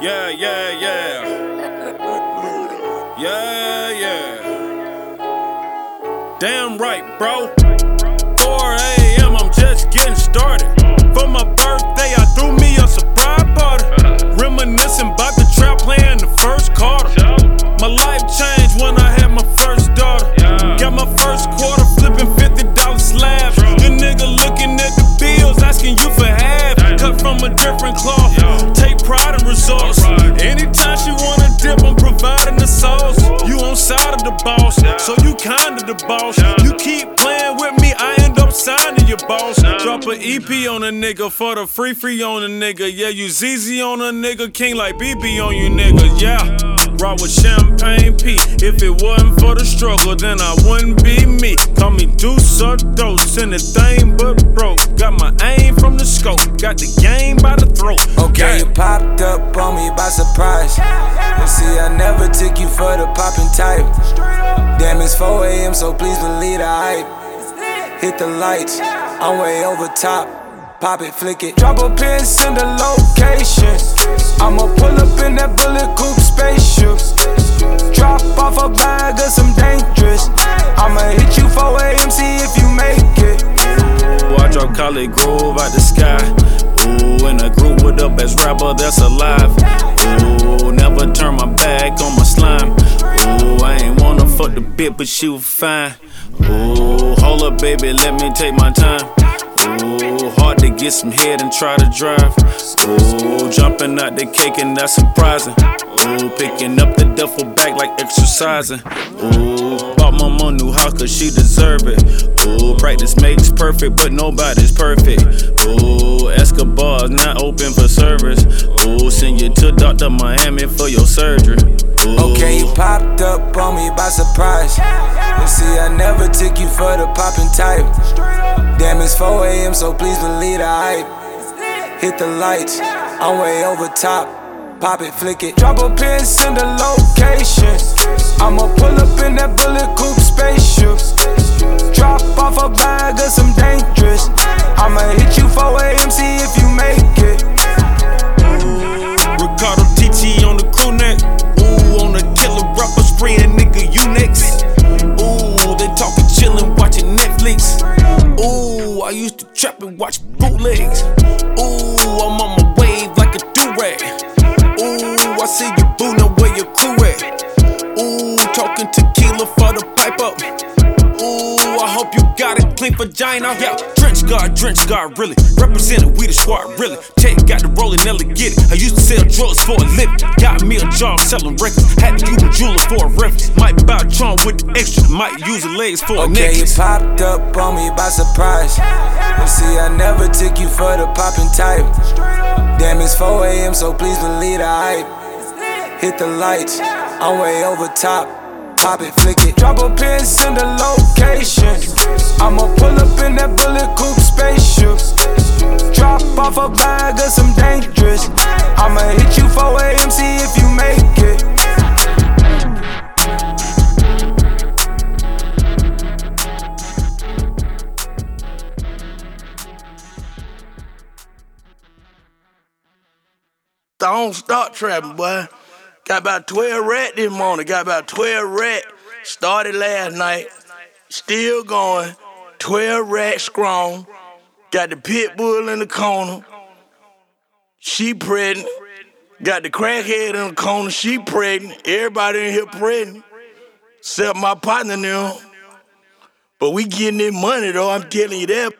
Yeah, yeah, yeah. Yeah, yeah. Damn right, bro. 4 a.m., I'm just getting started. For my birthday, I threw me a surprise party. Reminiscing about the trap playing the first quarter. My life changed when I had my first daughter. Got my first quarter flipping $50 slabs. The nigga looking at the bills, asking you for half. Cut from a different cloth. Take pride in results. Anytime she wanna dip, I'm providing the sauce. You on side of the boss, so you kinda the boss. You keep playing with me, I end up signing your boss. Drop a EP on a nigga for the free free on a nigga. Yeah, you ZZ on a nigga, king like BB on you nigga. Yeah. Rock with champagne P. If it wasn't for the struggle, then I wouldn't be me. Call me Deuce or Dose, anything but broke. Got my aim from the scope, got the game by the throat. Okay, you popped up on me by surprise. You see, I never took you for the popping type. Damn, it's 4 a.m., so please believe the hype. Hit the lights, I'm way over top. Pop it, flick it. Drop a pin, send a location. I'ma pull up in that bullet coupe spaceship. Drop off a bag of some dangerous. I'ma hit you for AMC if you make it. Ooh, I drop Khaled Grove out the sky. Ooh, in a group with the best rapper that's alive. Ooh, never turn my back on my slime. Ooh, I ain't wanna fuck the bit, but she was fine. Ooh, hold up, baby, let me take my time. Ooh, hard to get some head and try to drive. Ooh, jumping out the cake and that's surprising. Ooh, picking up the duffel bag like exercising. Ooh, bought my mom new house cause she deserve it. Ooh, practice makes perfect, but nobody's perfect. Ooh, Escobar's not open for service. Ooh, send you to Dr. Miami for your surgery. Ooh. Okay, you up on me by surprise. You see, I never took you for the popping type. Damn, it's 4 a.m., so please believe the hype. Hit the lights, I'm way over top. Pop it, flick it. Drop a pin, send a location. I'ma pull up in that bullet coupe spaceship. Drop off a bag of some dangerous. I'ma hit you 4 a.m., see if trap and watch bootlegs. Hope you got it clean vagina. Yeah, Drench God, Drench God, really. Representing we the squad, really. Tech got the rolling, Nelly get it. I used to sell drugs for a living. Got me a job selling records. Had to use a jeweler for a reference. Might buy a charm with the extra. Might use the legs for a Okay, you necklace. popped up on me by surprise. You see, I never took you for the popping type. Damn, it's 4 a.m., so please believe the hype. Hit the lights, I'm way over top. Pop it, flick it. Drop a pin, send a location. I'ma pull up in that bullet coupe spaceship. Drop off a bag of some dangerous. I'ma hit you 4 a.m., see if you make it. Don't start trapping, boy. Got about 12 rat this morning. Got about 12 rat. Started last night. Still going. 12 rat strong. Got the pit bull in the corner. She pregnant. Got the crackhead in the corner. She pregnant. Everybody in here pregnant. Except my partner now. But we getting this money though, I'm telling you that.